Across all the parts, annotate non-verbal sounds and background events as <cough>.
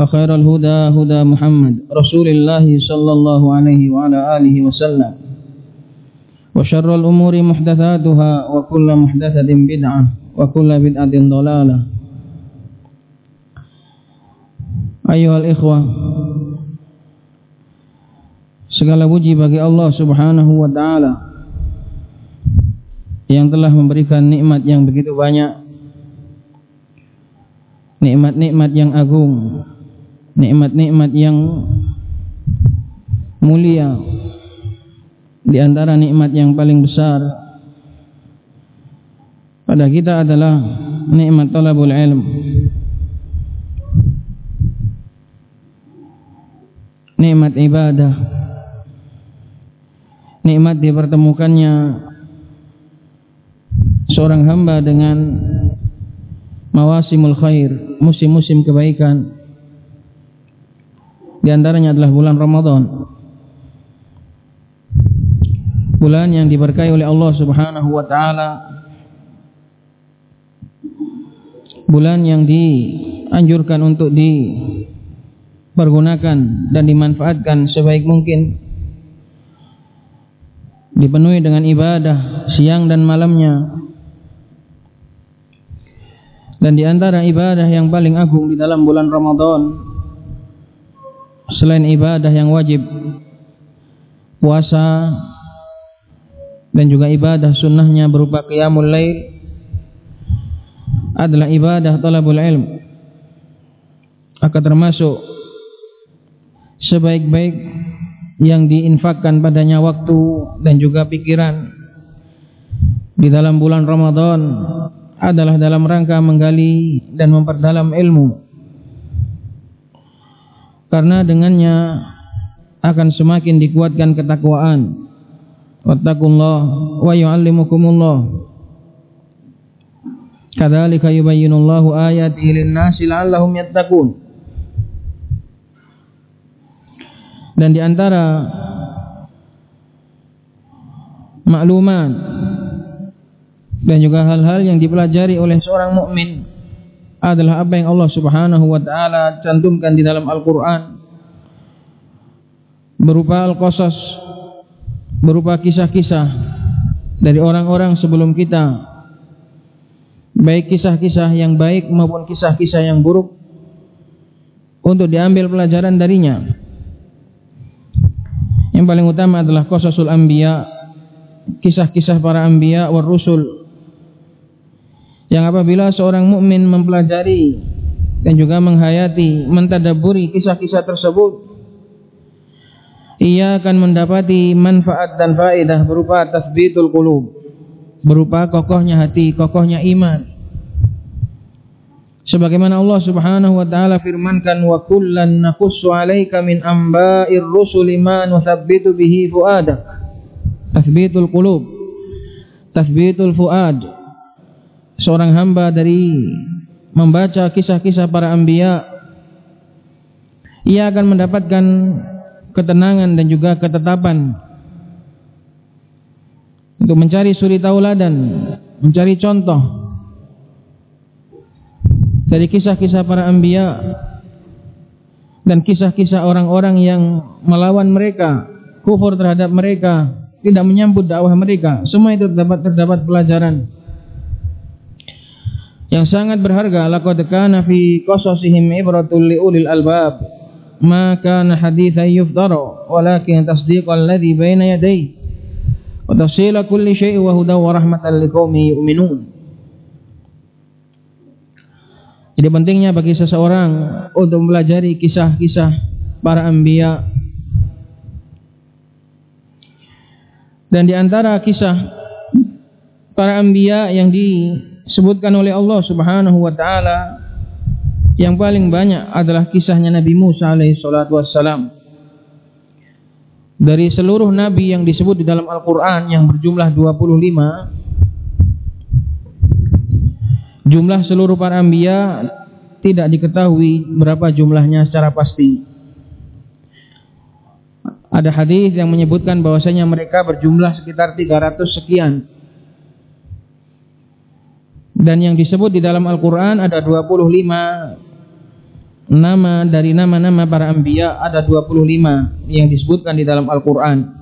وخير الهدى هدى محمد رسول الله صلى الله عليه وعلى آله وسلم وشر الأمور محدثاتها وكل محدثة بدعة وكل بدعة ضلالة أيها الإخوة Segala puji bagi Allah subhanahu wa ta'ala Yang telah memberikan nikmat yang begitu banyak Nikmat-nikmat yang agung Nikmat-nikmat yang mulia. Di antara nikmat yang paling besar Pada kita adalah Nikmat talabul ilm. Nikmat ibadah. Nikmat dipertemukannya seorang hamba dengan mawasimul khair, musim-musim kebaikan. Di antaranya adalah bulan Ramadan. Bulan yang diberkahi oleh Allah Subhanahu wa taala. Bulan yang dianjurkan untuk dipergunakan dan dimanfaatkan sebaik mungkin dipenuhi dengan ibadah siang dan malamnya dan di antara ibadah yang paling agung di dalam bulan Ramadan selain ibadah yang wajib puasa dan juga ibadah sunnahnya berupa qiyamul lail adalah ibadah talabul ilm. Akan termasuk sebaik-baik yang diinfakkan padanya waktu dan juga pikiran di dalam bulan Ramadan adalah dalam rangka menggali dan memperdalam ilmu karena dengannya akan semakin dikuatkan ketakwaan. Wattaqullah wa yu'allimukumullah. Kadzalika yubayyinullahu ayatihi lin-nasi la'allahum yattaqun. Dan di antara maklumat dan juga hal-hal yang dipelajari oleh seorang mukmin adalah apa yang Allah Subhanahu wa taala cantumkan di dalam Al-Qur'an. Berupa al-qasas berupa kisah-kisah dari orang-orang sebelum kita. Baik kisah-kisah yang baik maupun kisah-kisah yang buruk untuk diambil pelajaran darinya. Yang paling utama adalah qasasul anbiya, kisah-kisah para anbiya war rusul. Yang apabila seorang mukmin mempelajari dan juga menghayati, mentadaburi kisah-kisah tersebut, ia akan mendapati manfaat dan faedah berupa tasbitul qulub, berupa kokohnya hati, kokohnya iman. Sebagaimana Allah Subhanahu wa taala firmankan wa kullan naqussu 'alaika min amba'ir bihi fuadak. Tathbitul qulub. Tathbitul fuad. Seorang hamba dari membaca kisah-kisah para anbiya ia akan mendapatkan ketenangan dan juga ketetapan untuk mencari suri tauladan, mencari contoh dari kisah-kisah para anbiya dan kisah-kisah orang-orang yang melawan mereka, kufur terhadap mereka, tidak menyambut dakwah mereka. Semua itu terdapat terdapat pelajaran yang sangat berharga. Laqad kana fi qasasihim ibratul liulil albab. Ma kana haditsan yuftara, walakin tasdiqal ladzi baina yadayhi wa tafsila kulli syai'in wa hudaw wa rahmatan liqaumin yu'minun. Jadi pentingnya bagi seseorang untuk mempelajari kisah-kisah para anbiya dan di antara kisah para anbiya yang disebutkan oleh Allah Subhanahu wa taala yang paling banyak adalah kisahnya Nabi Musa alaihi salatu wassalam. Dari seluruh nabi yang disebut di dalam Al-Qur'an yang berjumlah 25 Jumlah seluruh para anbiya tidak diketahui berapa jumlahnya secara pasti. Ada hadis yang menyebutkan bahwasanya mereka berjumlah sekitar 300 sekian. Dan yang disebut di dalam Al-Qur'an ada 25 nama dari nama-nama para anbiya ada 25 yang disebutkan di dalam Al-Qur'an.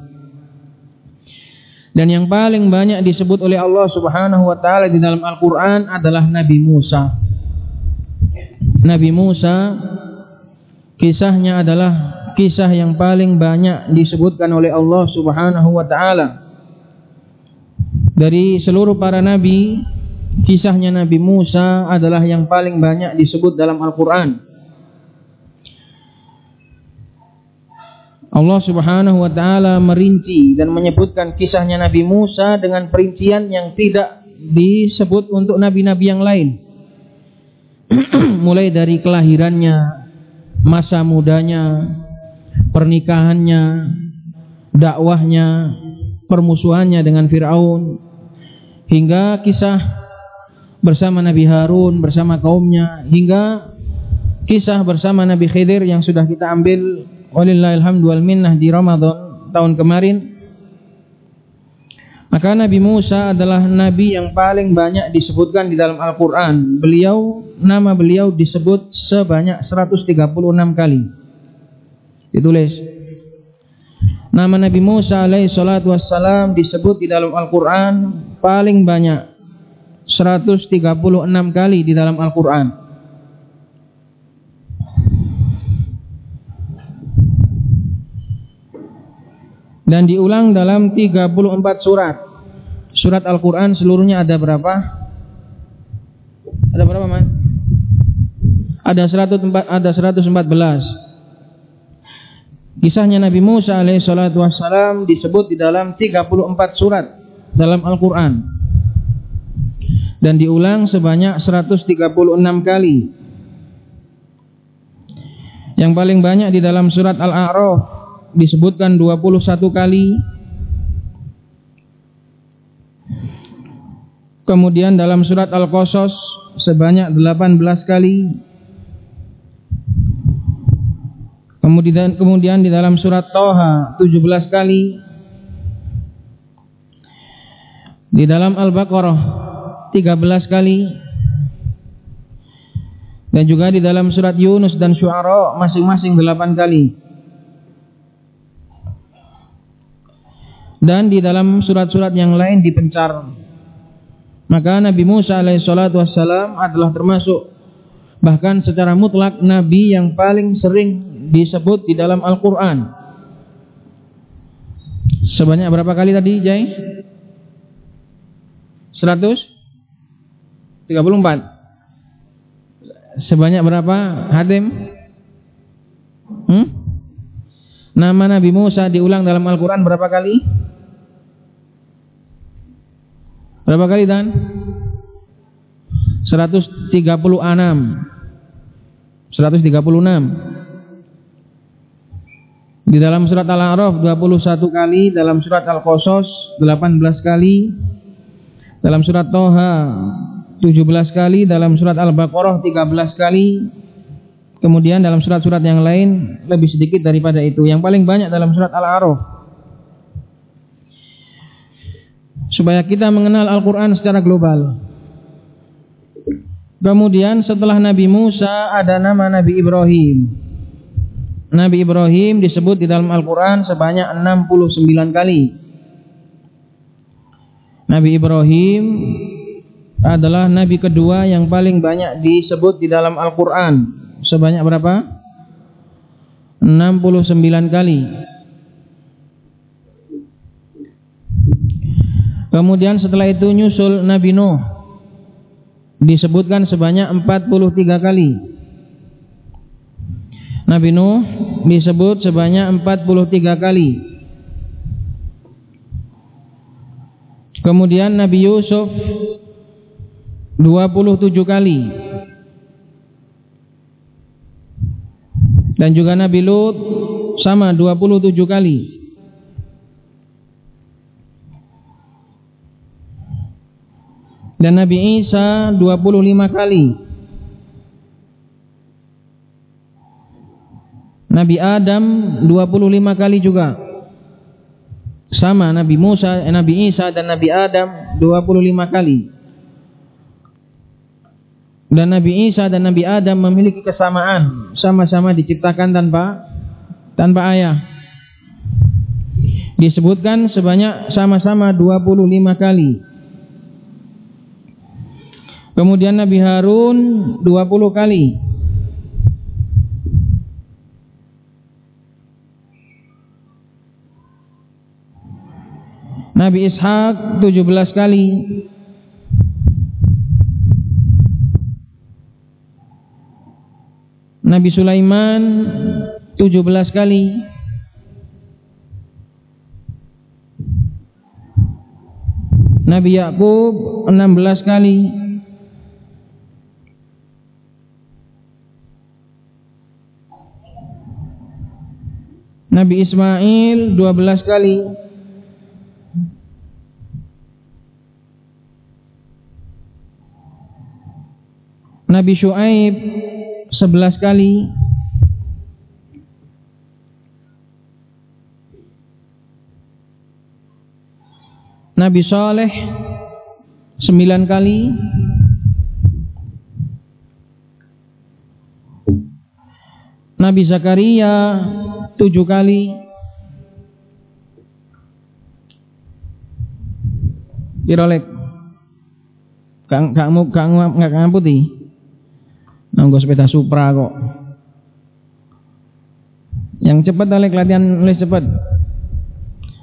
Dan yang paling banyak disebut oleh Allah Subhanahu wa taala di dalam Al-Qur'an adalah Nabi Musa. Nabi Musa kisahnya adalah kisah yang paling banyak disebutkan oleh Allah Subhanahu wa taala. Dari seluruh para nabi, kisahnya Nabi Musa adalah yang paling banyak disebut dalam Al-Qur'an. Allah Subhanahu wa taala merinci dan menyebutkan kisahnya Nabi Musa dengan perincian yang tidak disebut untuk nabi-nabi yang lain. <clears throat> Mulai dari kelahirannya, masa mudanya, pernikahannya, dakwahnya, permusuhannya dengan Firaun hingga kisah bersama Nabi Harun bersama kaumnya hingga kisah bersama Nabi Khidir yang sudah kita ambil walillahilhamdu wal minnah di Ramadan tahun kemarin maka Nabi Musa adalah nabi yang paling banyak disebutkan di dalam Al-Qur'an. Beliau nama beliau disebut sebanyak 136 kali. Ditulis. Nama Nabi Musa alaihi salatu wassalam disebut di dalam Al-Qur'an paling banyak 136 kali di dalam Al-Qur'an. dan diulang dalam 34 surat. Surat Al-Qur'an seluruhnya ada berapa? Ada berapa, Mas? Ada 104 ada 114. Kisahnya Nabi Musa alaihi salatu wassalam disebut di dalam 34 surat dalam Al-Qur'an. Dan diulang sebanyak 136 kali. Yang paling banyak di dalam surat Al-A'raf disebutkan 21 kali. Kemudian dalam surat Al-Qasas sebanyak 18 kali. Kemudian kemudian di dalam surat Toha 17 kali. Di dalam Al-Baqarah 13 kali. Dan juga di dalam surat Yunus dan Syu'ara masing-masing 8 kali. dan di dalam surat-surat yang lain dipencar. Maka Nabi Musa alaihissalatu wassalam adalah termasuk bahkan secara mutlak Nabi yang paling sering disebut di dalam Al-Quran. Sebanyak berapa kali tadi Jai? 134 Sebanyak berapa Hadim? Hmm? Nama Nabi Musa diulang dalam Al-Quran berapa kali? Berapa kali Dan? 136 136 Di dalam surat Al-A'raf 21 kali Dalam surat Al-Qasas 18 kali Dalam surat Toha 17 kali Dalam surat Al-Baqarah 13 kali Kemudian dalam surat-surat yang lain Lebih sedikit daripada itu Yang paling banyak dalam surat Al-A'raf supaya kita mengenal Al-Quran secara global. Kemudian setelah Nabi Musa ada nama Nabi Ibrahim. Nabi Ibrahim disebut di dalam Al-Quran sebanyak 69 kali. Nabi Ibrahim adalah Nabi kedua yang paling banyak disebut di dalam Al-Quran. Sebanyak berapa? 69 kali. Kemudian setelah itu nyusul Nabi Nuh. Disebutkan sebanyak 43 kali. Nabi Nuh disebut sebanyak 43 kali. Kemudian Nabi Yusuf 27 kali. Dan juga Nabi Lut sama 27 kali. Dan Nabi Isa 25 kali. Nabi Adam 25 kali juga. Sama Nabi Musa, eh, Nabi Isa dan Nabi Adam 25 kali. Dan Nabi Isa dan Nabi Adam memiliki kesamaan, sama-sama diciptakan tanpa tanpa ayah. Disebutkan sebanyak sama-sama 25 kali. Kemudian Nabi Harun 20 kali. Nabi Ishak 17 kali Nabi Sulaiman 17 kali. Nabi Yakub 16 kali. Nabi Ismail 12 kali. Nabi Shu'aib 11 kali. Nabi Saleh 9 kali. Nabi Zakaria 7 kali. Dirolek Kang kamu kang nggak ngamputi Nanggo sepeda Supra kok. Yang cepat oleh latihan oleh cepat.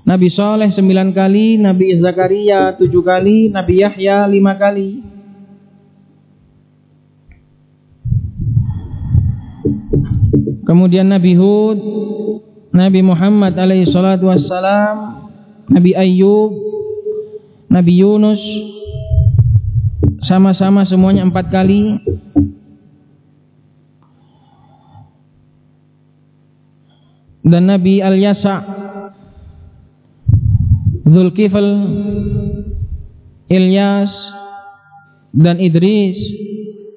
Nabi Soleh sembilan kali, Nabi Zakaria tujuh kali, Nabi Yahya lima kali. Kemudian Nabi Hud, Nabi Muhammad alaihi salatu wassalam, Nabi Ayyub, Nabi Yunus, sama-sama semuanya empat kali. Dan Nabi Al-Yasa Zulkifl Ilyas dan Idris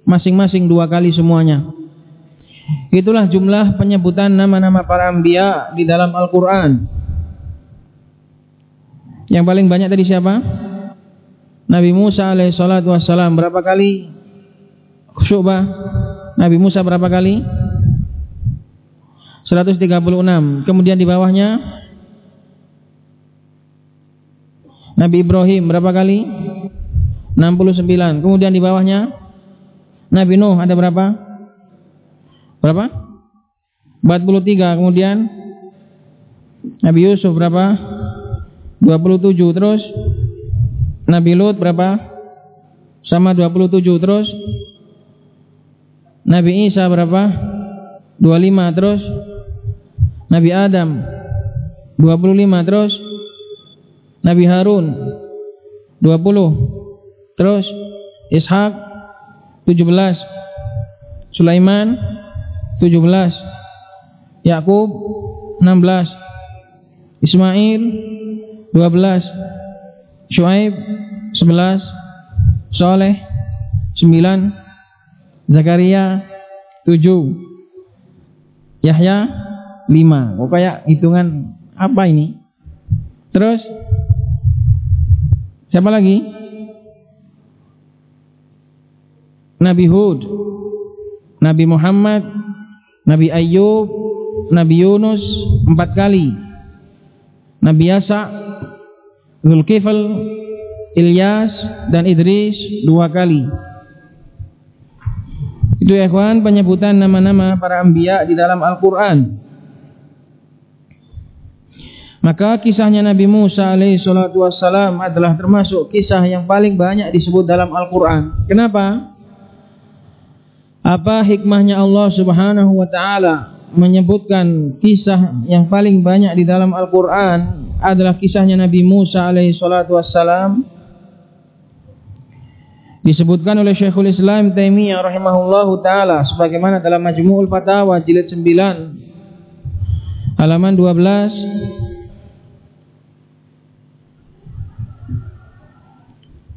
masing-masing dua kali semuanya itulah jumlah penyebutan nama-nama para anbiya di dalam Al-Quran yang paling banyak tadi siapa? Nabi Musa alaihissalatu wassalam berapa kali? Syubah Nabi Musa berapa kali? 136. Kemudian di bawahnya Nabi Ibrahim berapa kali? 69. Kemudian di bawahnya Nabi Nuh ada berapa? Berapa? 43. Kemudian Nabi Yusuf berapa? 27. Terus Nabi Lut berapa? Sama 27. Terus Nabi Isa berapa? 25. Terus Nabi Adam 25 terus? Nabi Harun 20 terus? Ishak 17 Sulaiman 17 Yakub 16 Ismail 12 Shu'aib 11 Soleh 9 Zakaria 7 Yahya lima. Kok kayak hitungan apa ini? Terus siapa lagi? Nabi Hud, Nabi Muhammad, Nabi Ayub, Nabi Yunus empat kali, Nabi Yasa, Zulkifl, Ilyas dan Idris dua kali. Itu ya kawan penyebutan nama-nama para anbiya di dalam Al-Qur'an. Maka kisahnya Nabi Musa alaihi salatu wassalam adalah termasuk kisah yang paling banyak disebut dalam Al-Qur'an. Kenapa? Apa hikmahnya Allah Subhanahu wa taala menyebutkan kisah yang paling banyak di dalam Al-Qur'an adalah kisahnya Nabi Musa alaihi salatu wassalam disebutkan oleh Syekhul Islam Taimiyah rahimahullahu taala sebagaimana dalam Majmu'ul Fatawa jilid 9 halaman 12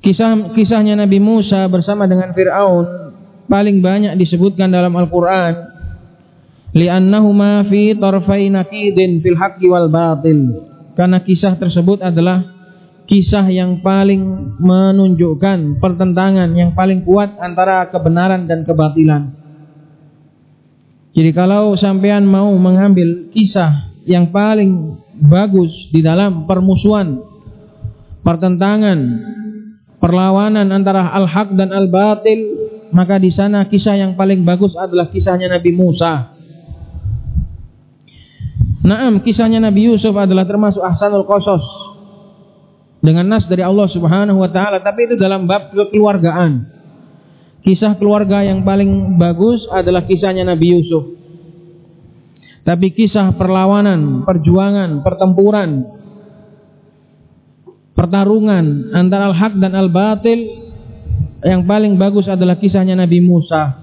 Kisah kisahnya Nabi Musa bersama dengan Firaun paling banyak disebutkan dalam Al-Qur'an li'annahuma fi tarfai fil haqqi wal batil karena kisah tersebut adalah kisah yang paling menunjukkan pertentangan yang paling kuat antara kebenaran dan kebatilan. Jadi kalau sampean mau mengambil kisah yang paling bagus di dalam permusuhan, pertentangan, perlawanan antara al-haq dan al-batil, maka di sana kisah yang paling bagus adalah kisahnya Nabi Musa. Naam, kisahnya Nabi Yusuf adalah termasuk ahsanul qasas dengan nas dari Allah Subhanahu wa taala, tapi itu dalam bab kekeluargaan. Kisah keluarga yang paling bagus adalah kisahnya Nabi Yusuf. Tapi kisah perlawanan, perjuangan, pertempuran, pertarungan antara al-haq dan al-batil yang paling bagus adalah kisahnya Nabi Musa.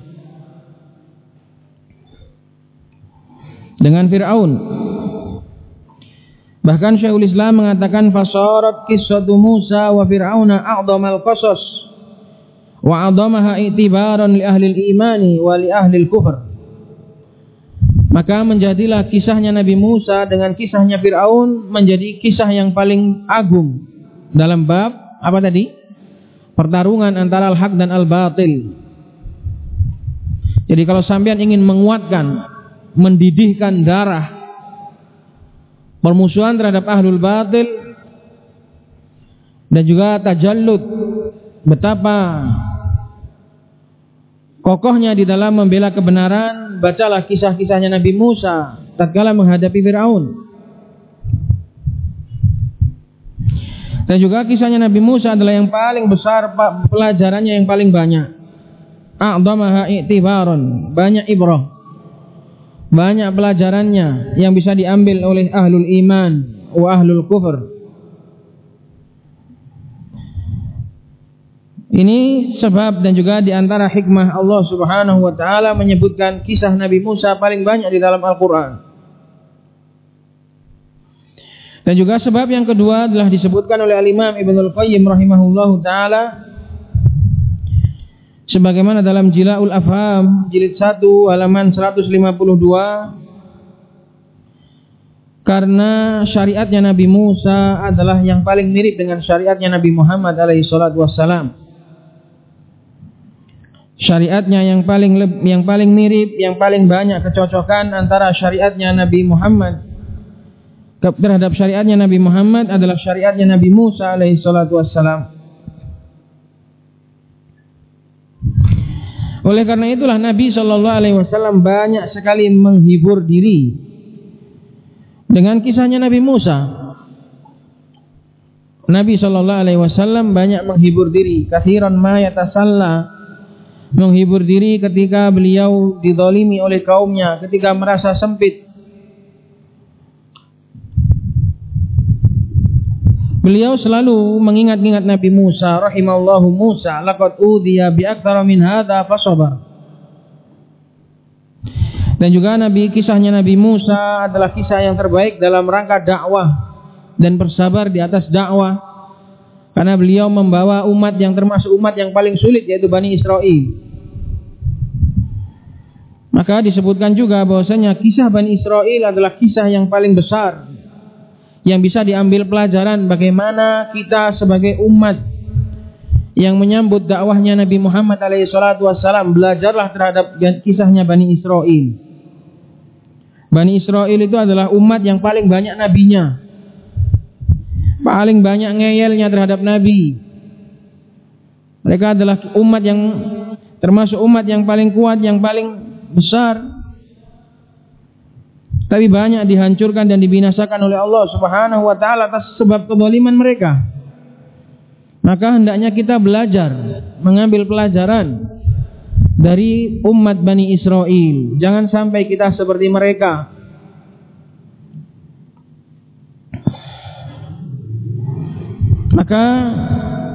Dengan Fir'aun Bahkan Syekhul Islam mengatakan fasarat kisatu Musa wa Fir'auna a'dhamal qasas wa a'dhamaha i'tibaran li ahli al-imani wa li ahli al-kufr. Maka menjadilah kisahnya Nabi Musa dengan kisahnya Fir'aun menjadi kisah yang paling agung dalam bab apa tadi? Pertarungan antara al-haq dan al-batil. Jadi kalau sampean ingin menguatkan, mendidihkan darah permusuhan terhadap ahlul batil dan juga tajallud betapa kokohnya di dalam membela kebenaran bacalah kisah-kisahnya Nabi Musa tatkala menghadapi Firaun dan juga kisahnya Nabi Musa adalah yang paling besar pelajarannya yang paling banyak a'dhamaha i'tibaron banyak ibrah banyak pelajarannya yang bisa diambil oleh ahlul iman wa ahlul kufur. Ini sebab dan juga di antara hikmah Allah Subhanahu wa taala menyebutkan kisah Nabi Musa paling banyak di dalam Al-Qur'an. Dan juga sebab yang kedua adalah disebutkan oleh Al-Imam Ibnu Al-Qayyim rahimahullahu taala sebagaimana dalam Jilaul Afham jilid 1 halaman 152 karena syariatnya Nabi Musa adalah yang paling mirip dengan syariatnya Nabi Muhammad alaihi salatu wassalam. Syariatnya yang paling yang paling mirip yang paling banyak kecocokan antara syariatnya Nabi Muhammad terhadap syariatnya Nabi Muhammad adalah syariatnya Nabi Musa alaihi salatu wassalam Oleh karena itulah Nabi Shallallahu Alaihi Wasallam banyak sekali menghibur diri dengan kisahnya Nabi Musa. Nabi Shallallahu Alaihi Wasallam banyak menghibur diri. Kathiran ma yatasalla menghibur diri ketika beliau didolimi oleh kaumnya, ketika merasa sempit, Beliau selalu mengingat-ingat Nabi Musa rahimallahu Musa laqad udiya bi aktsara min hadza fasabar. Dan juga Nabi kisahnya Nabi Musa adalah kisah yang terbaik dalam rangka dakwah dan bersabar di atas dakwah karena beliau membawa umat yang termasuk umat yang paling sulit yaitu Bani Israel. Maka disebutkan juga bahwasanya kisah Bani Israel adalah kisah yang paling besar yang bisa diambil pelajaran bagaimana kita sebagai umat yang menyambut dakwahnya Nabi Muhammad alaihi wassalam belajarlah terhadap kisahnya Bani Israel. Bani Israel itu adalah umat yang paling banyak nabinya. Paling banyak ngeyelnya terhadap nabi. Mereka adalah umat yang termasuk umat yang paling kuat, yang paling besar. Tapi banyak dihancurkan dan dibinasakan oleh Allah Subhanahu wa taala atas sebab kezaliman mereka. Maka hendaknya kita belajar, mengambil pelajaran dari umat Bani Israel. Jangan sampai kita seperti mereka. Maka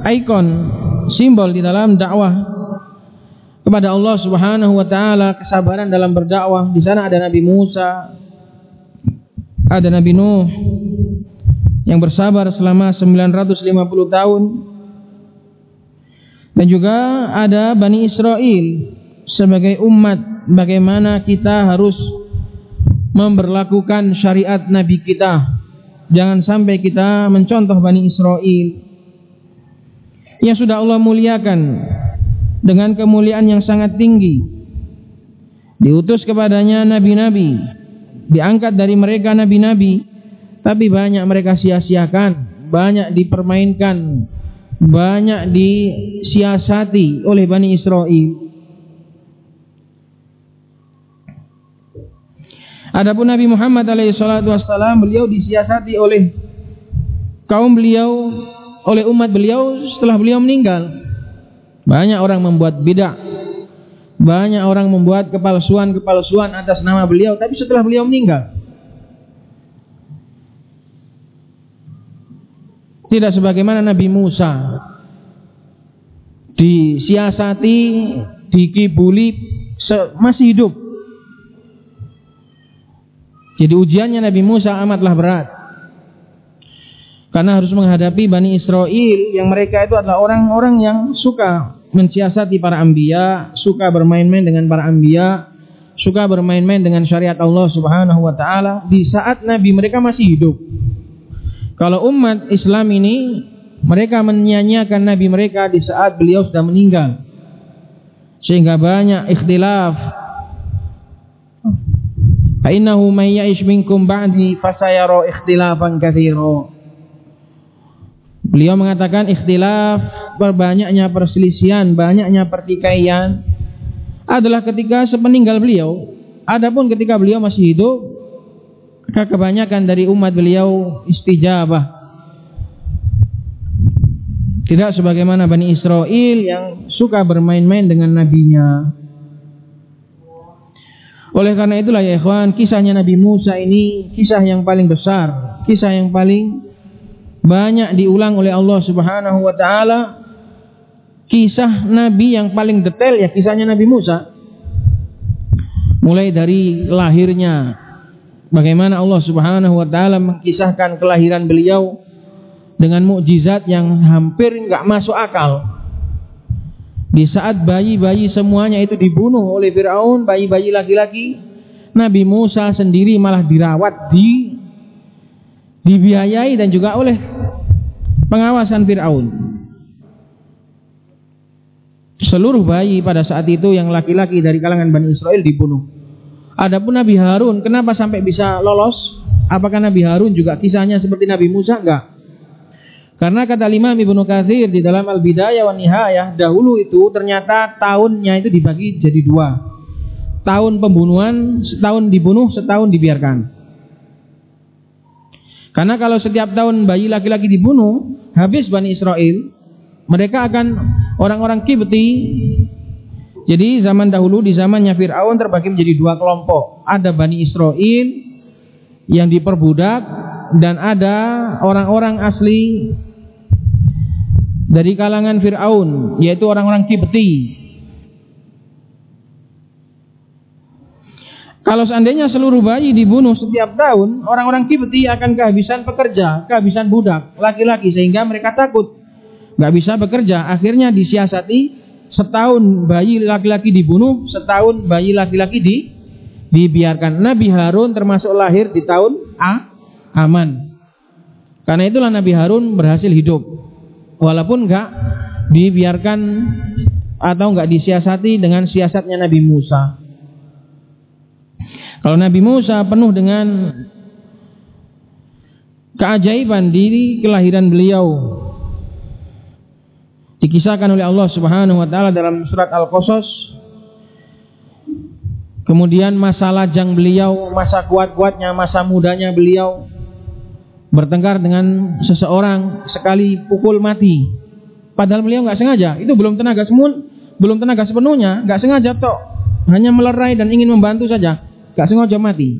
ikon simbol di dalam dakwah kepada Allah Subhanahu wa taala, kesabaran dalam berdakwah. Di sana ada Nabi Musa, ada Nabi Nuh yang bersabar selama 950 tahun dan juga ada Bani Israel sebagai umat bagaimana kita harus memperlakukan syariat Nabi kita. Jangan sampai kita mencontoh Bani Israel yang sudah Allah muliakan dengan kemuliaan yang sangat tinggi. Diutus kepadanya nabi-nabi, diangkat dari mereka nabi-nabi, tapi banyak mereka sia-siakan, banyak dipermainkan, banyak disiasati oleh Bani Israel. Adapun Nabi Muhammad SAW beliau disiasati oleh kaum beliau, oleh umat beliau setelah beliau meninggal. Banyak orang membuat bidah, banyak orang membuat kepalsuan-kepalsuan atas nama beliau, tapi setelah beliau meninggal. Tidak sebagaimana Nabi Musa disiasati, dikibuli masih hidup. Jadi ujiannya Nabi Musa amatlah berat. Karena harus menghadapi Bani Israel yang mereka itu adalah orang-orang yang suka mensiasati para ambia, suka bermain-main dengan para ambia, suka bermain-main dengan syariat Allah Subhanahu wa taala di saat nabi mereka masih hidup. Kalau umat Islam ini mereka menyanyiakan nabi mereka di saat beliau sudah meninggal. Sehingga banyak ikhtilaf. Fa innahu may ya'ish minkum ba'di fasayara ikhtilafan katsira. Beliau mengatakan ikhtilaf berbanyaknya perselisihan, banyaknya pertikaian adalah ketika sepeninggal beliau. Adapun ketika beliau masih hidup, maka kebanyakan dari umat beliau istijabah. Tidak sebagaimana Bani Israel yang suka bermain-main dengan nabinya. Oleh karena itulah ya ikhwan, kisahnya Nabi Musa ini kisah yang paling besar, kisah yang paling banyak diulang oleh Allah Subhanahu wa taala. Kisah nabi yang paling detail ya kisahnya Nabi Musa. Mulai dari lahirnya, Bagaimana Allah Subhanahu wa taala mengkisahkan kelahiran beliau dengan mukjizat yang hampir enggak masuk akal. Di saat bayi-bayi semuanya itu dibunuh oleh Firaun, bayi-bayi laki-laki, Nabi Musa sendiri malah dirawat di dibiayai dan juga oleh pengawasan Firaun. Seluruh bayi pada saat itu yang laki-laki dari kalangan Bani Israel dibunuh. Adapun Nabi Harun, kenapa sampai bisa lolos? Apakah Nabi Harun juga kisahnya seperti Nabi Musa? Enggak. Karena kata Imam Ibnu Katsir di dalam Al-Bidayah wa Nihayah, dahulu itu ternyata tahunnya itu dibagi jadi dua. Tahun pembunuhan, setahun dibunuh, setahun dibiarkan. Karena kalau setiap tahun bayi laki-laki dibunuh, habis Bani Israel, mereka akan orang-orang Kibti jadi zaman dahulu di zamannya Fir'aun terbagi menjadi dua kelompok. Ada Bani Israel yang diperbudak dan ada orang-orang asli dari kalangan Fir'aun yaitu orang-orang Kibti. Kalau seandainya seluruh bayi dibunuh setiap tahun, orang-orang Kibti akan kehabisan pekerja, kehabisan budak, laki-laki sehingga mereka takut nggak bisa bekerja. Akhirnya disiasati setahun bayi laki-laki dibunuh, setahun bayi laki-laki di dibiarkan. Nabi Harun termasuk lahir di tahun A, aman. Karena itulah Nabi Harun berhasil hidup. Walaupun enggak dibiarkan atau enggak disiasati dengan siasatnya Nabi Musa. Kalau Nabi Musa penuh dengan keajaiban diri kelahiran beliau dikisahkan oleh Allah Subhanahu wa taala dalam surat Al-Qasas. Kemudian masa lajang beliau masa kuat-kuatnya masa mudanya beliau bertengkar dengan seseorang sekali pukul mati. Padahal beliau nggak sengaja. Itu belum tenaga semun belum tenaga sepenuhnya. Nggak sengaja tok. Hanya melerai dan ingin membantu saja. Nggak sengaja mati.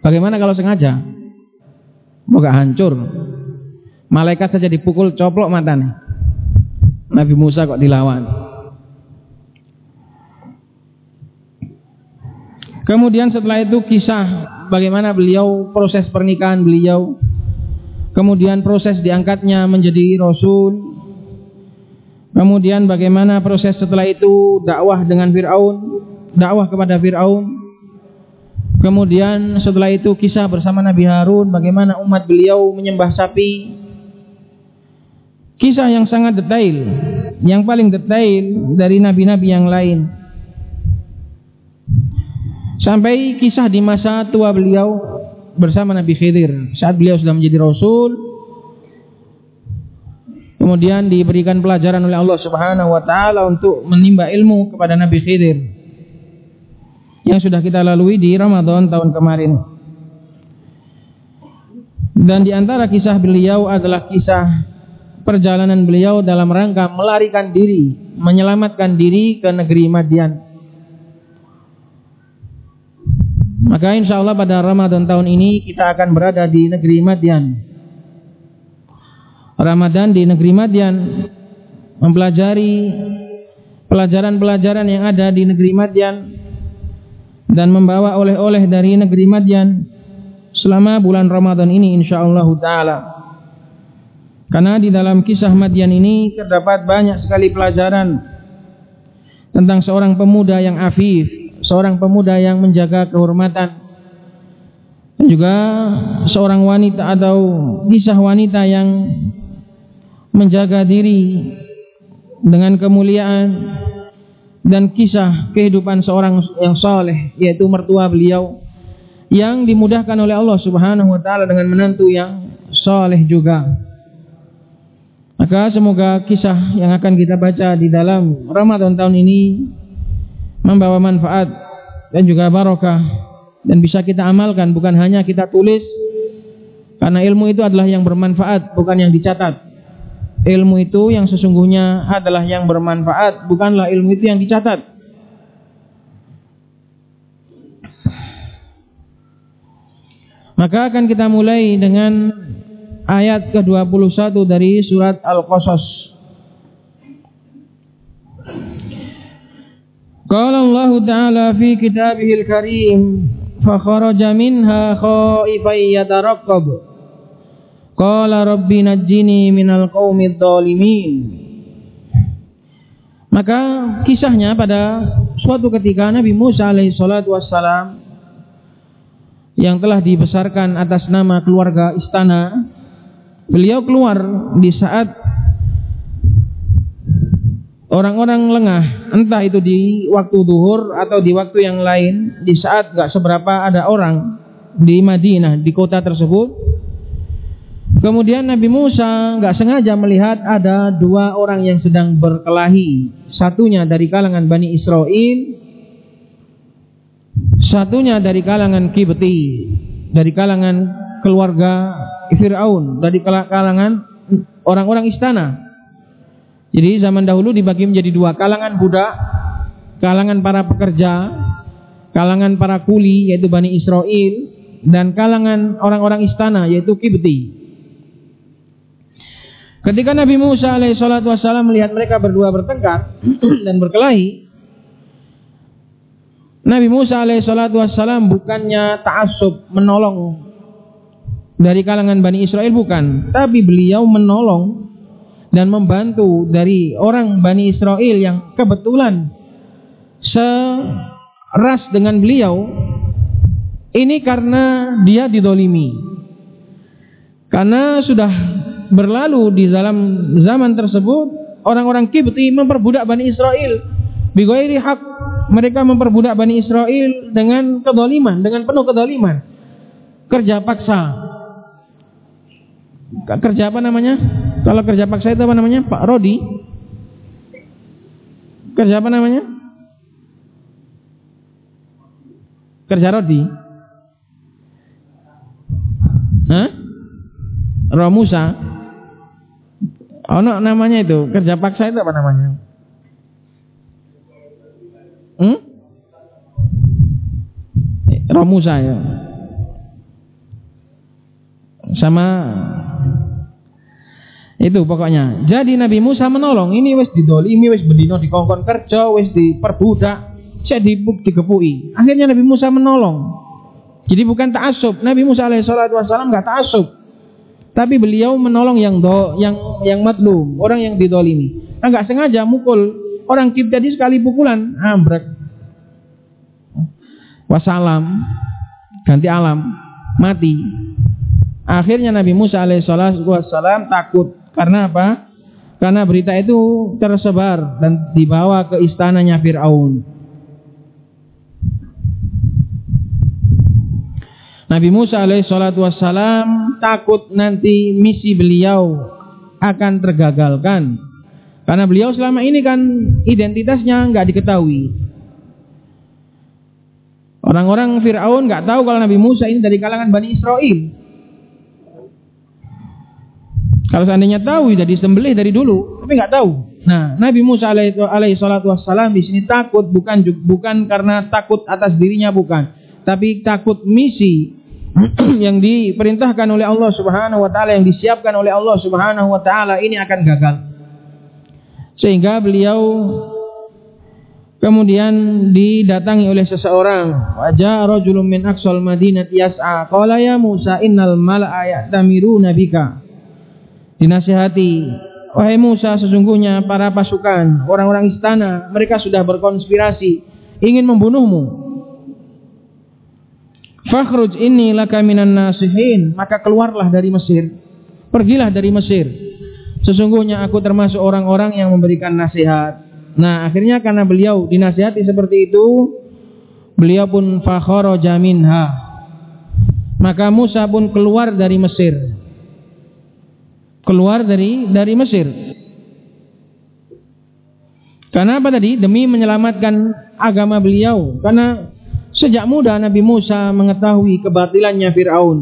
Bagaimana kalau sengaja? Moga hancur. Malaikat saja dipukul coplok matanya. Nabi Musa kok dilawan. Kemudian setelah itu kisah bagaimana beliau proses pernikahan beliau. Kemudian proses diangkatnya menjadi rasul. Kemudian bagaimana proses setelah itu dakwah dengan Firaun, dakwah kepada Firaun. Kemudian setelah itu kisah bersama Nabi Harun bagaimana umat beliau menyembah sapi. Kisah yang sangat detail, yang paling detail dari nabi-nabi yang lain. Sampai kisah di masa tua beliau bersama Nabi Khidir saat beliau sudah menjadi rasul. Kemudian diberikan pelajaran oleh Allah Subhanahu wa taala untuk menimba ilmu kepada Nabi Khidir yang sudah kita lalui di Ramadan tahun kemarin. Dan di antara kisah beliau adalah kisah perjalanan beliau dalam rangka melarikan diri, menyelamatkan diri ke negeri Madian. Maka insya Allah pada Ramadan tahun ini kita akan berada di negeri Madian. Ramadan di negeri Madian mempelajari pelajaran-pelajaran yang ada di negeri Madian dan membawa oleh-oleh dari negeri Madian selama bulan Ramadan ini insyaallah taala. Karena di dalam kisah Madian ini terdapat banyak sekali pelajaran tentang seorang pemuda yang afif, seorang pemuda yang menjaga kehormatan dan juga seorang wanita atau kisah wanita yang menjaga diri dengan kemuliaan dan kisah kehidupan seorang yang soleh yaitu mertua beliau yang dimudahkan oleh Allah Subhanahu wa taala dengan menantu yang soleh juga. Maka semoga kisah yang akan kita baca di dalam Ramadan tahun ini membawa manfaat dan juga barokah dan bisa kita amalkan bukan hanya kita tulis karena ilmu itu adalah yang bermanfaat bukan yang dicatat ilmu itu yang sesungguhnya adalah yang bermanfaat, bukanlah ilmu itu yang dicatat. Maka akan kita mulai dengan ayat ke-21 dari surat Al-Qasas. Qala Allah Ta'ala fi kitabihil karim fa kharaja minha khaifan yataraqqab Qala rabbi najjini minal qaumid dhalimin. Maka kisahnya pada suatu ketika Nabi Musa alaihi salatu wassalam yang telah dibesarkan atas nama keluarga istana, beliau keluar di saat orang-orang lengah, entah itu di waktu duhur atau di waktu yang lain, di saat gak seberapa ada orang di Madinah, di kota tersebut, Kemudian Nabi Musa nggak sengaja melihat ada dua orang yang sedang berkelahi. Satunya dari kalangan Bani Israel, satunya dari kalangan Kibti, dari kalangan keluarga Fir'aun, dari kalangan orang-orang istana. Jadi zaman dahulu dibagi menjadi dua, kalangan budak, kalangan para pekerja, kalangan para kuli yaitu Bani Israel, dan kalangan orang-orang istana yaitu Kibti. Ketika Nabi Musa alaihissalatu wassalam melihat mereka berdua bertengkar <clears throat> dan berkelahi, Nabi Musa alaihissalatu wassalam bukannya ta'asub menolong dari kalangan Bani Israel bukan, tapi beliau menolong dan membantu dari orang Bani Israel yang kebetulan seras dengan beliau ini karena dia didolimi karena sudah berlalu di dalam zaman tersebut Orang-orang Kibti memperbudak Bani Israel. Bighairi hak. Mereka memperbudak Bani Israel dengan kedoliman, dengan penuh kedoliman. Kerja paksa. Kerja apa namanya? Kalau kerja paksa itu apa namanya? Pak Rodi. Kerja apa namanya? Kerja Rodi. Hah? Romusa. Oh, no, namanya itu kerja paksa itu apa namanya? Hmm? Romusa ya. Sama itu pokoknya. Jadi Nabi Musa menolong. Ini wis didolimi, wis bendino dikongkon kerja, wis diperbudak, saya dibuk digepui. Akhirnya Nabi Musa menolong. Jadi bukan ta'asub. Nabi Musa alaihissalam nggak ta'asub tapi beliau menolong yang do, yang yang matlum, orang yang didolimi. Nah, sengaja mukul orang kip tadi sekali pukulan, ambrek. Wassalam, ganti alam, mati. Akhirnya Nabi Musa alaihissalam takut karena apa? Karena berita itu tersebar dan dibawa ke istananya Fir'aun. Nabi Musa alaihissalatu wassalam takut nanti misi beliau akan tergagalkan. Karena beliau selama ini kan identitasnya nggak diketahui. Orang-orang Fir'aun nggak tahu kalau Nabi Musa ini dari kalangan Bani Israel. Kalau seandainya tahu sudah disembelih dari dulu, tapi nggak tahu. Nah, Nabi Musa alaihi salatu wassalam di sini takut bukan bukan karena takut atas dirinya bukan, tapi takut misi <clears throat> yang diperintahkan oleh Allah Subhanahu wa taala yang disiapkan oleh Allah Subhanahu wa taala ini akan gagal. Sehingga beliau kemudian didatangi oleh seseorang. Wajah rajulun min aqsal madinati yas'a. Qala ya Musa innal mala'a ya'tamiruna bika. Dinasihati, wahai Musa sesungguhnya para pasukan, orang-orang istana, mereka sudah berkonspirasi ingin membunuhmu. Fakhruj inni laka minan nasihin. Maka keluarlah dari Mesir. Pergilah dari Mesir. Sesungguhnya aku termasuk orang-orang yang memberikan nasihat. Nah akhirnya karena beliau dinasihati seperti itu. Beliau pun fakharaja minha. Maka Musa pun keluar dari Mesir. Keluar dari dari Mesir. Karena apa tadi? Demi menyelamatkan agama beliau. Karena Sejak muda Nabi Musa mengetahui kebatilannya Fir'aun.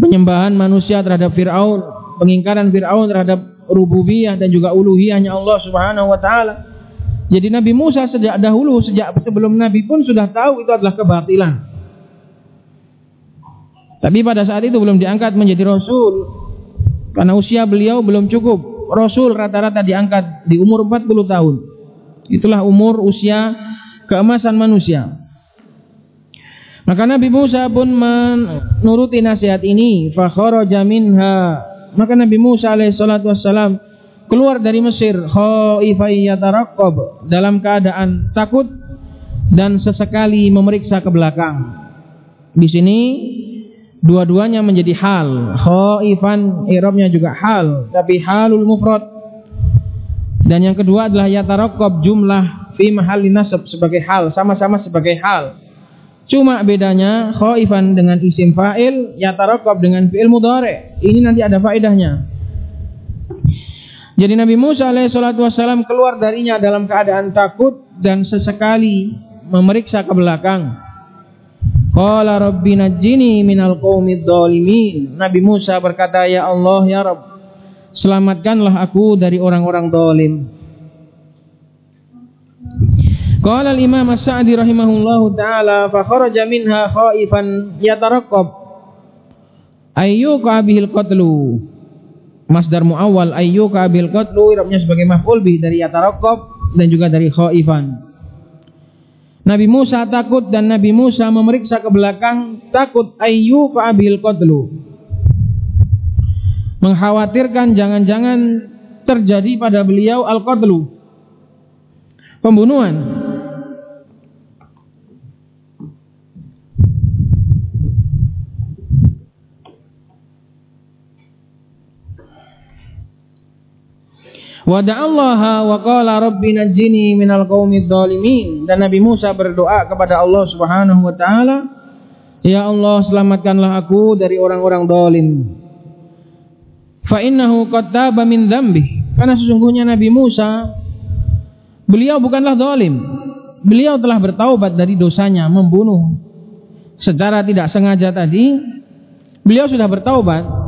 Penyembahan manusia terhadap Fir'aun. Pengingkaran Fir'aun terhadap rububiyah dan juga uluhiyahnya Allah subhanahu wa ta'ala. Jadi Nabi Musa sejak dahulu, sejak sebelum Nabi pun sudah tahu itu adalah kebatilan. Tapi pada saat itu belum diangkat menjadi Rasul. Karena usia beliau belum cukup. Rasul rata-rata diangkat di umur 40 tahun. Itulah umur usia keemasan manusia. Maka Nabi Musa pun menuruti nasihat ini. Fakharaja minha. Maka Nabi Musa alaihissalatu wassalam keluar dari Mesir khaifai yataraqqab dalam keadaan takut dan sesekali memeriksa ke belakang. Di sini dua-duanya menjadi hal. Khaifan i'rabnya juga hal, tapi halul mufrad. Dan yang kedua adalah yataraqqab jumlah fi mahalli nasab sebagai hal, sama-sama sebagai hal. Cuma bedanya khaifan dengan isim fa'il, yatarakab dengan fi'il mudhari. Ini nanti ada faedahnya. Jadi Nabi Musa alaihissalatu wassalam keluar darinya dalam keadaan takut dan sesekali memeriksa ke belakang. Qala rabbi najjini minal qaumid dhalimin. Nabi Musa berkata, "Ya Allah, ya Rabb, selamatkanlah aku dari orang-orang zalim." Qala al-Imam As-Sa'di rahimahullahu taala fa kharaja minha khaifan yataraqqab ayyuka bihil qatlu. Masdar muawwal ayyuka bil qatlu irabnya sebagai maf'ul bih dari yataraqqab dan juga dari khaifan. Nabi Musa takut dan Nabi Musa memeriksa ke belakang takut ayyuka bil qatlu. Mengkhawatirkan jangan-jangan terjadi pada beliau al-qatlu. Pembunuhan. Wa da'allaha wa qala rabbi najjini minal qaumidz zalimin. Dan Nabi Musa berdoa kepada Allah Subhanahu wa taala, "Ya Allah, selamatkanlah aku dari orang-orang zalim." Fa innahu qad taba min dzambi. Karena sesungguhnya Nabi Musa beliau bukanlah zalim. Beliau telah bertaubat dari dosanya membunuh secara tidak sengaja tadi. Beliau sudah bertaubat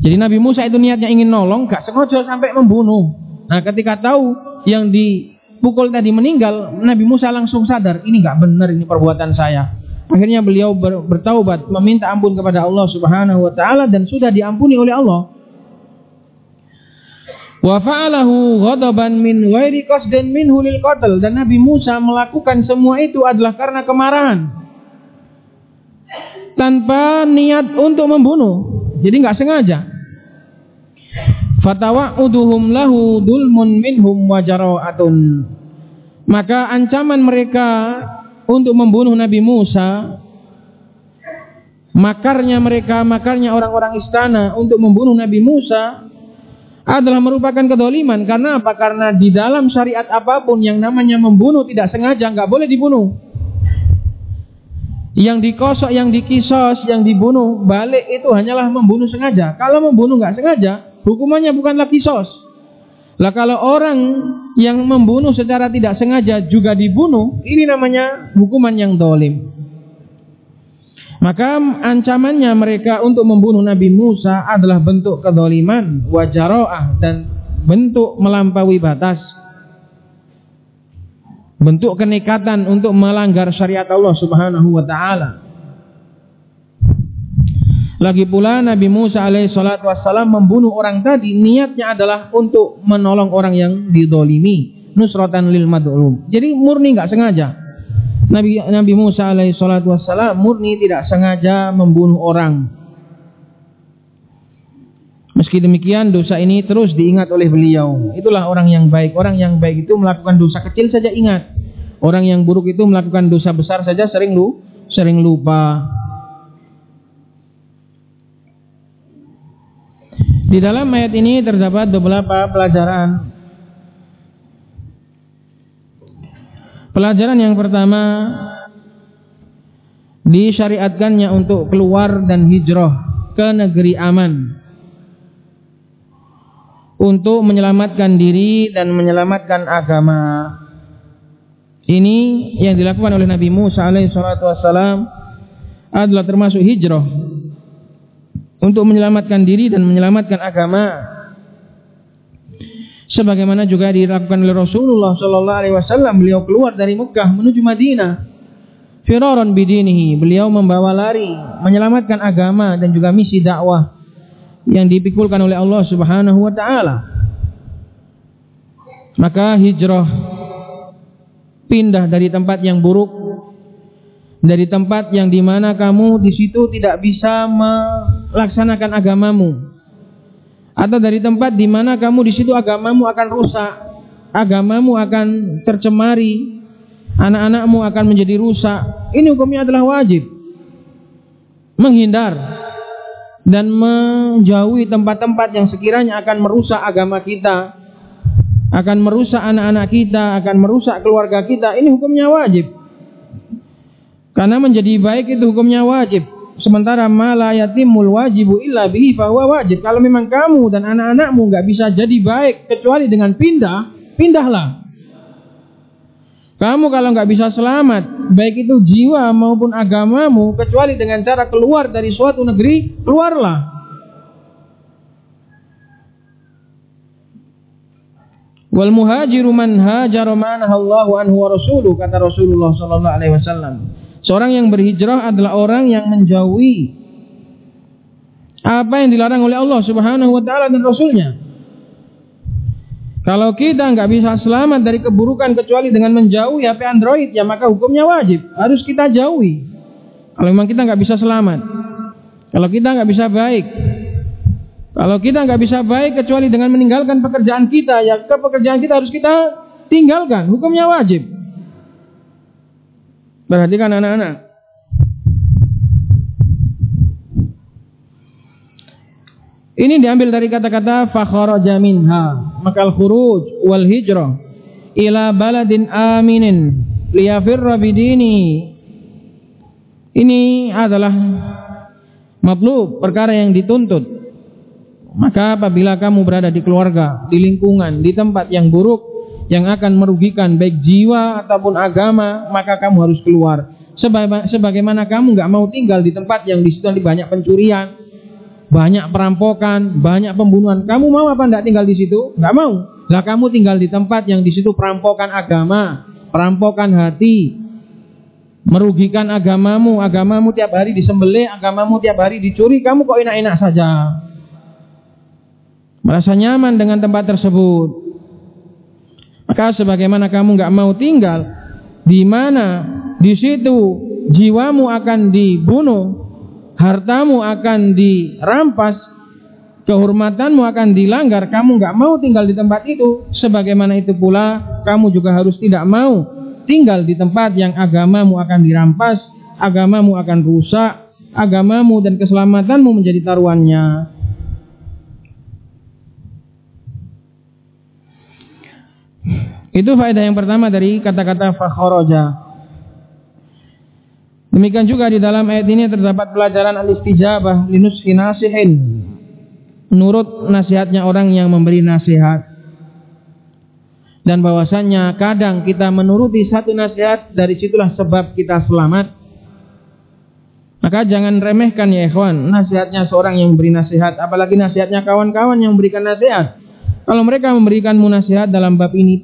jadi Nabi Musa itu niatnya ingin nolong, gak sengaja sampai membunuh. Nah ketika tahu yang dipukul tadi meninggal, Nabi Musa langsung sadar, ini gak benar ini perbuatan saya. Akhirnya beliau ber, bertaubat, meminta ampun kepada Allah Subhanahu wa taala dan sudah diampuni oleh Allah. Wa fa'alahu ghadaban min ghairi qasdin minhu lil qatl dan Nabi Musa melakukan semua itu adalah karena kemarahan tanpa niat untuk membunuh. Jadi nggak sengaja. Fatawa'uduhum lahu dulmun minhum wajara'atun. Maka ancaman mereka untuk membunuh Nabi Musa makarnya mereka, makarnya orang-orang istana untuk membunuh Nabi Musa adalah merupakan kedoliman. Karena apa? Karena di dalam syariat apa pun yang namanya membunuh tidak sengaja nggak boleh dibunuh yang dikosok, yang dikisos, yang dibunuh balik itu hanyalah membunuh sengaja. Kalau membunuh nggak sengaja, hukumannya bukanlah kisos. Lah kalau orang yang membunuh secara tidak sengaja juga dibunuh, ini namanya hukuman yang dolim. Maka ancamannya mereka untuk membunuh Nabi Musa adalah bentuk kedoliman, wajaroah dan bentuk melampaui batas bentuk kenekatan untuk melanggar syariat Allah Subhanahu wa taala. Lagi pula Nabi Musa alaihi salatu wassalam membunuh orang tadi niatnya adalah untuk menolong orang yang didolimi nusratan lil madlum. Jadi murni nggak sengaja. Nabi Nabi Musa alaihi salatu wassalam murni tidak sengaja membunuh orang. Meski demikian dosa ini terus diingat oleh beliau. Itulah orang yang baik. Orang yang baik itu melakukan dosa kecil saja ingat. Orang yang buruk itu melakukan dosa besar saja sering lu sering lupa. Di dalam ayat ini terdapat beberapa pelajaran. Pelajaran yang pertama disyariatkannya untuk keluar dan hijrah ke negeri aman untuk menyelamatkan diri dan menyelamatkan agama. Ini yang dilakukan oleh Nabi Musa alaihissalatu wassalam adalah termasuk hijrah untuk menyelamatkan diri dan menyelamatkan agama. Sebagaimana juga dilakukan oleh Rasulullah sallallahu alaihi wasallam, beliau keluar dari Mekah menuju Madinah. Firaron bidinihi, beliau membawa lari menyelamatkan agama dan juga misi dakwah yang dipikulkan oleh Allah Subhanahu wa taala. Maka hijrah pindah dari tempat yang buruk dari tempat yang di mana kamu di situ tidak bisa melaksanakan agamamu. Atau dari tempat di mana kamu di situ agamamu akan rusak. Agamamu akan tercemari. Anak-anakmu akan menjadi rusak. Ini hukumnya adalah wajib. Menghindar. Dan menjauhi tempat-tempat yang sekiranya akan merusak agama kita. Akan merusak anak-anak kita, akan merusak keluarga kita, ini hukumnya wajib. Karena menjadi baik itu hukumnya wajib. Sementara mala yatimul wajibu illa bihi fahuwa wajib. Kalau memang kamu dan anak-anakmu nggak bisa jadi baik kecuali dengan pindah, pindahlah. Kamu kalau nggak bisa selamat, baik itu jiwa maupun agamamu, kecuali dengan cara keluar dari suatu negeri, keluarlah. Wal muhajiru man hajara Allahu anhu wa rasuluh kata Rasulullah sallallahu alaihi wasallam. Seorang yang berhijrah adalah orang yang menjauhi apa yang dilarang oleh Allah Subhanahu wa taala dan rasulnya. Kalau kita nggak bisa selamat dari keburukan kecuali dengan menjauhi HP Android, ya maka hukumnya wajib harus kita jauhi. Kalau memang kita nggak bisa selamat, kalau kita nggak bisa baik, kalau kita nggak bisa baik kecuali dengan meninggalkan pekerjaan kita, ya ke pekerjaan kita harus kita tinggalkan. Hukumnya wajib. Perhatikan anak-anak. Ini diambil dari kata-kata fakharaja minha, maka al-khuruj wal hijrah ila baladin aminin liyafirra bidini. Ini adalah matlub, perkara yang dituntut. Maka apabila kamu berada di keluarga, di lingkungan, di tempat yang buruk yang akan merugikan baik jiwa ataupun agama, maka kamu harus keluar. Sebagaimana kamu nggak mau tinggal di tempat yang di situ banyak pencurian, banyak perampokan, banyak pembunuhan. Kamu mau apa enggak tinggal di situ? Enggak mau. Lah kamu tinggal di tempat yang di situ perampokan agama, perampokan hati, merugikan agamamu, agamamu tiap hari disembelih, agamamu tiap hari dicuri, kamu kok enak-enak saja. Merasa nyaman dengan tempat tersebut. Maka sebagaimana kamu enggak mau tinggal di mana di situ jiwamu akan dibunuh, hartamu akan dirampas, kehormatanmu akan dilanggar, kamu nggak mau tinggal di tempat itu. Sebagaimana itu pula, kamu juga harus tidak mau tinggal di tempat yang agamamu akan dirampas, agamamu akan rusak, agamamu dan keselamatanmu menjadi taruhannya. Itu faedah yang pertama dari kata-kata fakhoroja. Demikian juga di dalam ayat ini terdapat pelajaran al-istijabah linus nasihin. Menurut nasihatnya orang yang memberi nasihat. Dan bahwasannya kadang kita menuruti satu nasihat dari situlah sebab kita selamat. Maka jangan remehkan ya ikhwan nasihatnya seorang yang memberi nasihat, apalagi nasihatnya kawan-kawan yang memberikan nasihat. Kalau mereka memberikanmu nasihat dalam bab ini,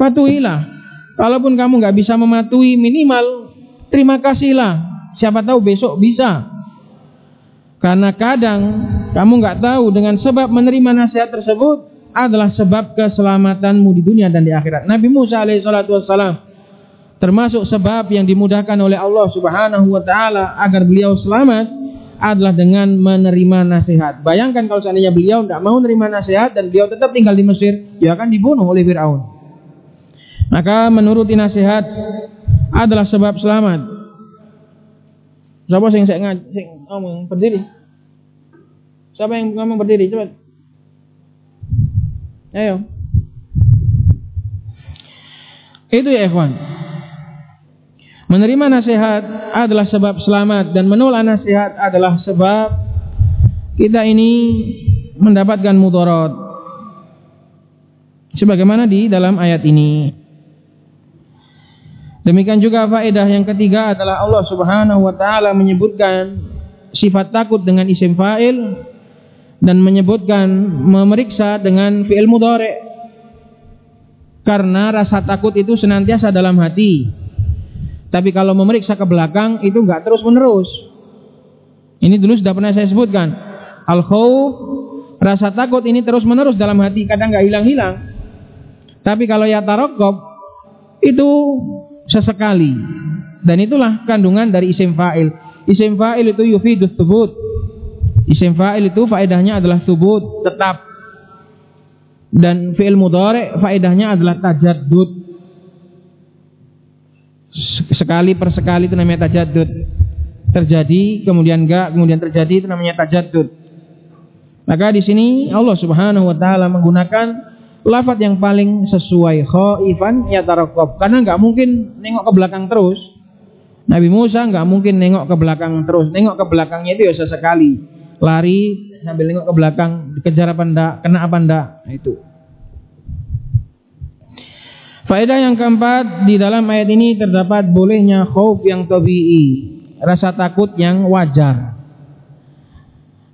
patuhilah. Kalaupun kamu nggak bisa mematuhi, minimal terima kasihlah. Siapa tahu besok bisa. Karena kadang kamu nggak tahu dengan sebab menerima nasihat tersebut adalah sebab keselamatanmu di dunia dan di akhirat. Nabi Musa alaihissalatu wassalam termasuk sebab yang dimudahkan oleh Allah Subhanahu wa taala agar beliau selamat adalah dengan menerima nasihat. Bayangkan kalau seandainya beliau tidak mau menerima nasihat dan beliau tetap tinggal di Mesir, dia akan dibunuh oleh Firaun. Maka menuruti nasihat adalah sebab selamat. Siapa saya ngaj ngomong berdiri? Siapa yang ngomong berdiri? Cepat. Ayo. Itu ya ikhwan. Menerima nasihat adalah sebab selamat dan menolak nasihat adalah sebab kita ini mendapatkan mudarat. Sebagaimana di dalam ayat ini. Demikian juga faedah yang ketiga adalah Allah Subhanahu wa taala menyebutkan sifat takut dengan isim fa'il dan menyebutkan memeriksa dengan fi'il mudhari. Karena rasa takut itu senantiasa dalam hati. Tapi kalau memeriksa ke belakang itu enggak terus-menerus. Ini dulu sudah pernah saya sebutkan. Al rasa takut ini terus-menerus dalam hati, kadang enggak hilang-hilang. Tapi kalau ya tarokob itu sesekali. Dan itulah kandungan dari isim fa'il. Isim fa'il itu yufidus tubut. Isim fa'il itu faedahnya adalah tubut, tetap. Dan fi'il mudhari faedahnya adalah tajaddud. Sekali per sekali itu namanya tajaddud. Terjadi, kemudian enggak, kemudian terjadi itu namanya tajaddud. Maka di sini Allah Subhanahu wa taala menggunakan lafat yang paling sesuai khaifan yatarakob karena nggak mungkin nengok ke belakang terus. Nabi Musa nggak mungkin nengok ke belakang terus. Nengok ke belakangnya itu ya sesekali. Lari sambil nengok ke belakang dikejar apa ndak kena apa ndak. Nah, itu. Faedah yang keempat di dalam ayat ini terdapat bolehnya khauf yang tabii, rasa takut yang wajar.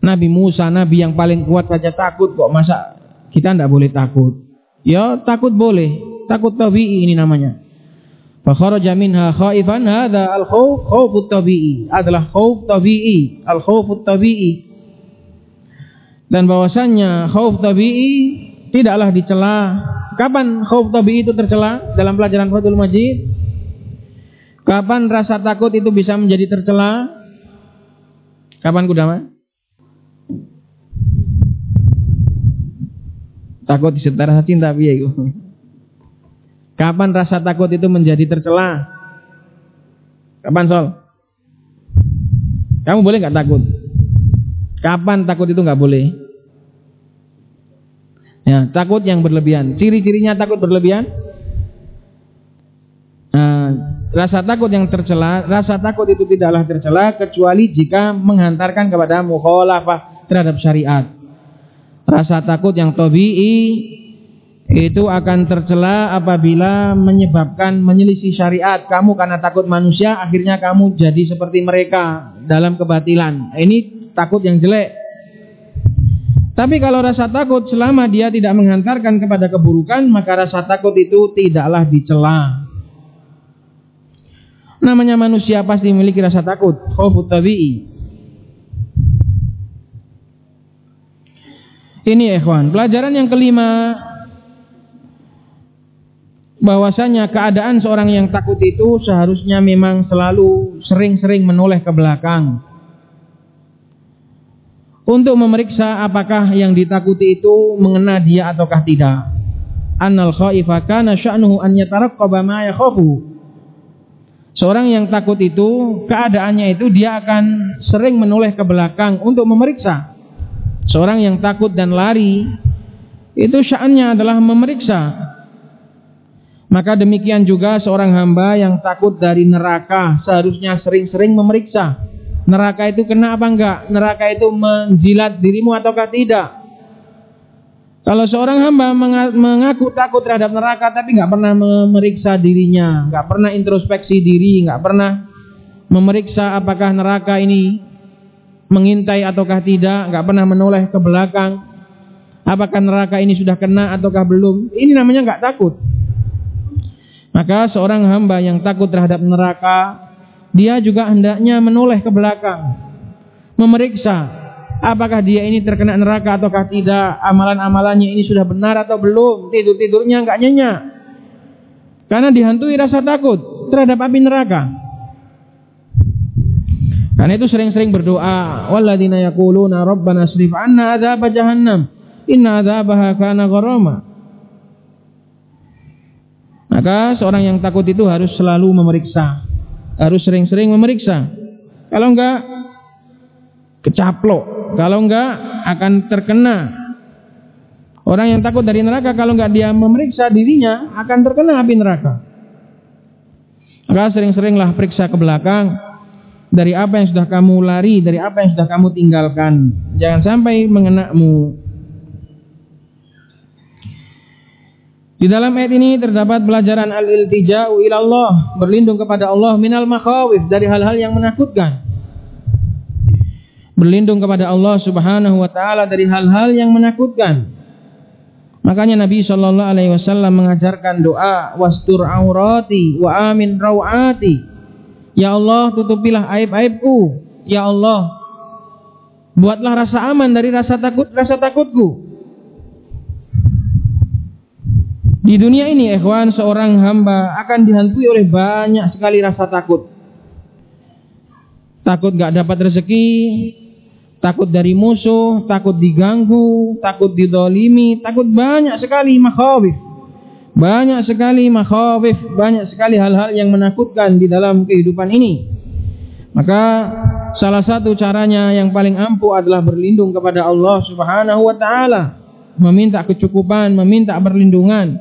Nabi Musa, nabi yang paling kuat saja takut kok masa kita tidak boleh takut. Ya takut boleh, takut tabi'i ini namanya. Fa kharaja minha khaifan hadza al khauf khaufut tabi'i adalah khauf tabi'i, al khaufut tabi'i. Dan bahwasannya khauf tabi'i tidaklah dicela. Kapan khauf tabi'i itu tercela dalam pelajaran Fathul Majid? Kapan rasa takut itu bisa menjadi tercela? Kapan kudama? Takut disetar rasa cinta piye iku? Kapan rasa takut itu menjadi tercela? Kapan Sol? Kamu boleh nggak takut? Kapan takut itu nggak boleh? Ya, takut yang berlebihan. Ciri-cirinya takut berlebihan? Nah, rasa takut yang tercela, rasa takut itu tidaklah tercela kecuali jika menghantarkan kepada mukhalafah terhadap syariat. Rasa takut yang tabii itu akan tercela apabila menyebabkan menyelisih syariat. Kamu karena takut manusia, akhirnya kamu jadi seperti mereka dalam kebatilan. Ini takut yang jelek. Tapi kalau rasa takut selama dia tidak menghantarkan kepada keburukan, maka rasa takut itu tidaklah dicela. Namanya manusia pasti memiliki rasa takut, khaufut tabi'i. Ini ikhwan, pelajaran yang kelima bahwasanya keadaan seorang yang takut itu seharusnya memang selalu sering-sering menoleh ke belakang untuk memeriksa apakah yang ditakuti itu mengena dia ataukah tidak. Annal khaifa kana sya'nuhu an yataraqqaba ma yakhafu. Seorang yang takut itu keadaannya itu dia akan sering menoleh ke belakang untuk memeriksa. Seorang yang takut dan lari itu sya'annya adalah memeriksa. Maka demikian juga seorang hamba yang takut dari neraka seharusnya sering-sering memeriksa Neraka itu kena apa enggak? Neraka itu menjilat dirimu ataukah tidak? Kalau seorang hamba mengaku takut terhadap neraka tapi enggak pernah memeriksa dirinya, enggak pernah introspeksi diri, enggak pernah memeriksa apakah neraka ini mengintai ataukah tidak, enggak pernah menoleh ke belakang, apakah neraka ini sudah kena ataukah belum, ini namanya enggak takut. Maka seorang hamba yang takut terhadap neraka dia juga hendaknya menoleh ke belakang, memeriksa apakah dia ini terkena neraka ataukah tidak, amalan-amalannya ini sudah benar atau belum, tidur-tidurnya enggak nyenyak. Karena dihantui rasa takut terhadap api neraka. Karena itu sering-sering berdoa, walladzina yaquluna rabbana asrif 'anna adzab jahannam, inna adzabaha kana gharama. Maka seorang yang takut itu harus selalu memeriksa harus sering-sering memeriksa. Kalau enggak kecaplok, kalau enggak akan terkena. Orang yang takut dari neraka kalau enggak dia memeriksa dirinya akan terkena api neraka. Maka sering-seringlah periksa ke belakang dari apa yang sudah kamu lari, dari apa yang sudah kamu tinggalkan. Jangan sampai mengenamu. Di dalam ayat ini terdapat pelajaran al-iltija'u ila Allah, berlindung kepada Allah minal makhawif dari hal-hal yang menakutkan. Berlindung kepada Allah Subhanahu wa taala dari hal-hal yang menakutkan. Makanya Nabi sallallahu alaihi wasallam mengajarkan doa wastur aurati wa amin rawati. Ya Allah, tutupilah aib-aibku. Ya Allah, buatlah rasa aman dari rasa takut rasa takutku. Di dunia ini ikhwan seorang hamba akan dihantui oleh banyak sekali rasa takut. Takut gak dapat rezeki, takut dari musuh, takut diganggu, takut didolimi, takut banyak sekali makhawif. Banyak sekali makhawif, banyak sekali hal-hal yang menakutkan di dalam kehidupan ini. Maka salah satu caranya yang paling ampuh adalah berlindung kepada Allah Subhanahu wa taala, meminta kecukupan, meminta perlindungan.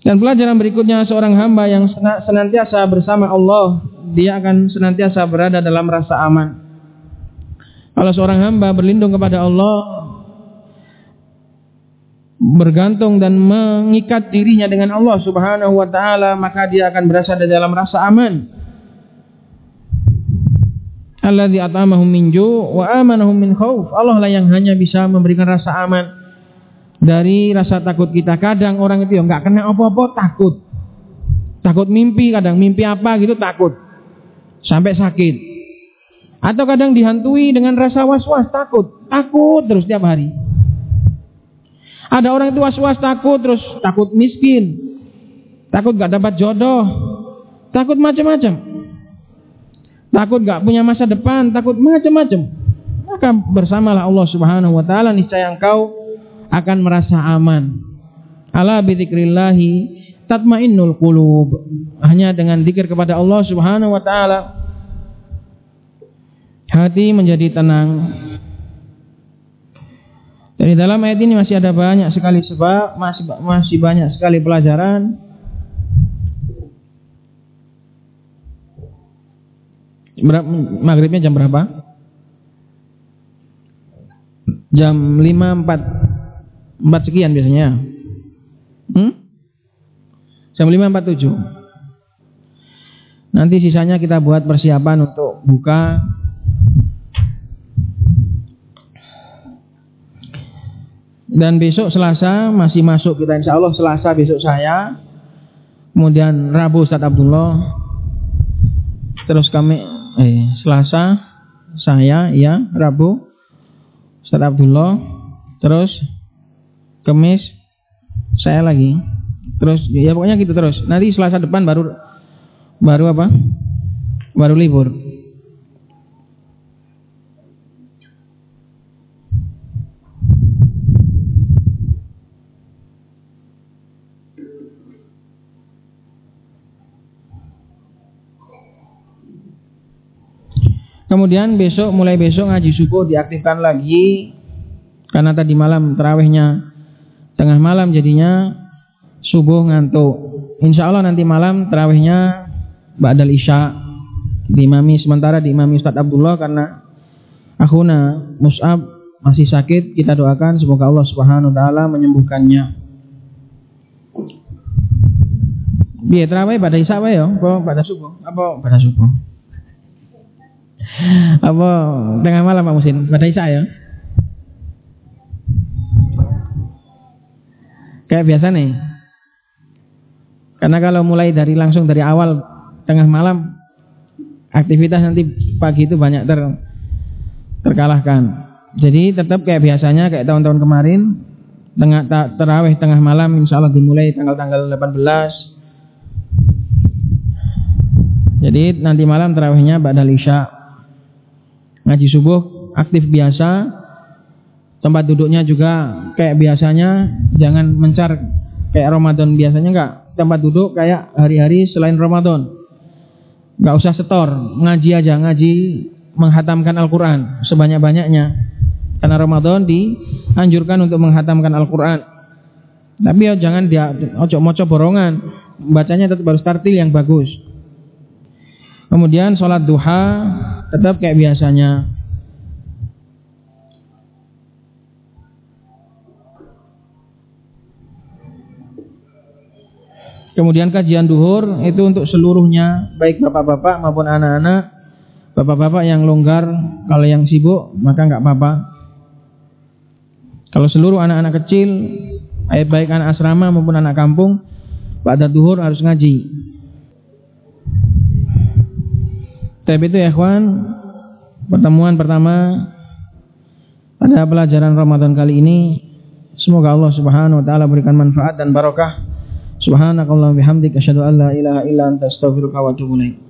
Dan pelajaran berikutnya seorang hamba yang senantiasa bersama Allah, dia akan senantiasa berada dalam rasa aman. Kalau seorang hamba berlindung kepada Allah, bergantung dan mengikat dirinya dengan Allah Subhanahu wa taala, maka dia akan berada di dalam rasa aman. At'amahum min ju' wa amanahum min. Allah lah yang hanya bisa memberikan rasa aman dari rasa takut kita. Kadang orang itu ya nggak kena apa-apa takut. Takut mimpi kadang mimpi apa gitu takut. Sampai sakit. Atau kadang dihantui dengan rasa was-was takut. Takut terus tiap hari. Ada orang itu was-was takut terus takut miskin. Takut gak dapat jodoh. Takut macam-macam. Takut gak punya masa depan, takut macam-macam. Maka bersamalah Allah Subhanahu wa taala niscaya engkau akan merasa aman. Ala bidzikrillahi tatmainnul qulub. Hanya dengan zikir kepada Allah Subhanahu wa taala hati menjadi tenang. Dari dalam ayat ini masih ada banyak sekali sebab, masih masih banyak sekali pelajaran. Berapa, maghribnya jam berapa? Jam 5 4 4 sekian biasanya. Hmm? Jam 5.47. Nanti sisanya kita buat persiapan untuk buka Dan besok Selasa masih masuk kita insya Allah Selasa besok saya Kemudian Rabu Ustaz Abdullah Terus kami eh, Selasa saya ya Rabu Ustaz Abdullah Terus Kemis saya lagi. Terus ya pokoknya gitu terus. Nanti Selasa depan baru baru apa? Baru libur Kemudian besok mulai besok ngaji subuh diaktifkan lagi karena tadi malam terawihnya tengah malam jadinya subuh ngantuk. Insya Allah nanti malam terawihnya Ba'dal Isya diimami sementara diimami Ustaz Abdullah karena akhuna Mus'ab masih sakit kita doakan semoga Allah Subhanahu wa taala menyembuhkannya. Biar terawih pada isya ya, apa pada subuh? Apa pada subuh? Apa tengah malam Pak Musin? Pada Isya ya? Kayak biasa nih. Karena kalau mulai dari langsung dari awal tengah malam aktivitas nanti pagi itu banyak ter terkalahkan. Jadi tetap kayak biasanya kayak tahun-tahun kemarin tengah terawih tengah malam insya Allah dimulai tanggal-tanggal 18. Jadi nanti malam terawihnya Ba'dal Isya ngaji subuh aktif biasa. Tempat duduknya juga kayak biasanya. Jangan mencar kayak Ramadan biasanya enggak tempat duduk kayak hari-hari selain Ramadan. Enggak usah setor ngaji aja ngaji menghatamkan Al-Quran sebanyak-banyaknya. Karena Ramadan dianjurkan untuk menghatamkan Al-Quran. Tapi ya jangan dia ojo moco borongan. Bacanya tetap harus tartil yang bagus kemudian sholat duha tetap kayak biasanya. Kemudian kajian duhur itu untuk seluruhnya, baik bapak-bapak maupun anak-anak. Bapak-bapak yang longgar, kalau yang sibuk maka nggak apa-apa. Kalau seluruh anak-anak kecil, baik anak asrama maupun anak kampung, pada duhur harus ngaji. Tapi itu ya kawan, pertemuan pertama pada pelajaran Ramadan kali ini semoga Allah Subhanahu wa taala berikan manfaat dan barokah. Subhanakallah bihamdika asyhadu an la ilaha illa anta astaghfiruka wa atubu ilaik.